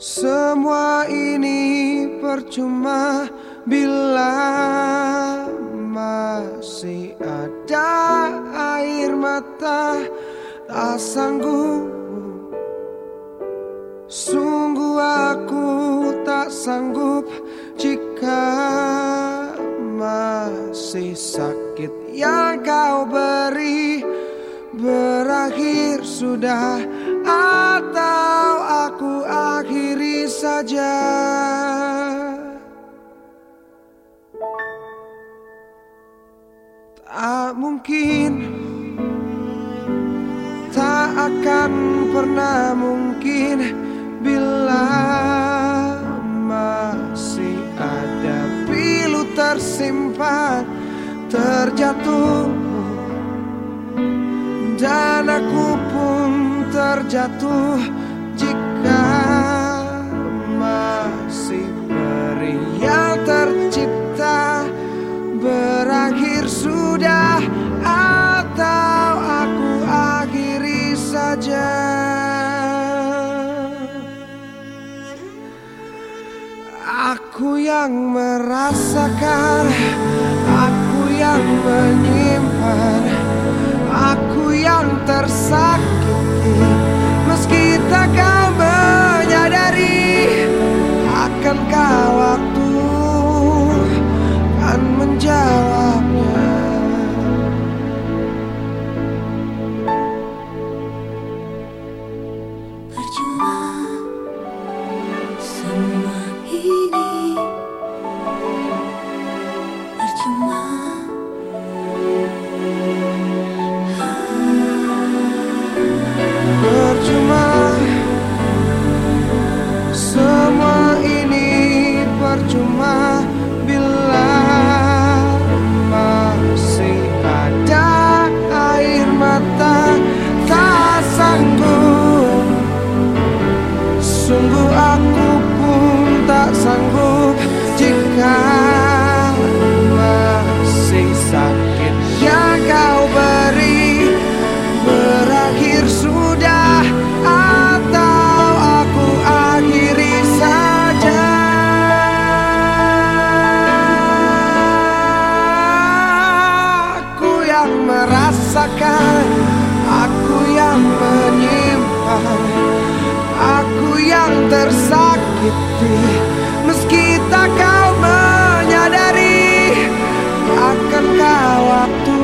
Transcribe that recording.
Semua ini percuma bila masih ada air mata tak sanggup. Sungguh aku tak sanggup jika masih sakit. Yang kau beri berakhir sudah akhiri saja. Tak mungkin Tak akan pernah mungkin Bila masih ada pilu tersimpan Terjatuh. Dan aku pun terjatuh Berakhir sudah atau aku akhiri saja? Aku yang merasakan Aku yang menyimpan Aku yang tersakiti Sungguh aku pun tak sanggup Jika masih sakit. Yang kau beri Berakhir sudah atau aku akhiri saja. Aku yang merasakan tersakiti. Meski tak kau menyadari Akankah waktu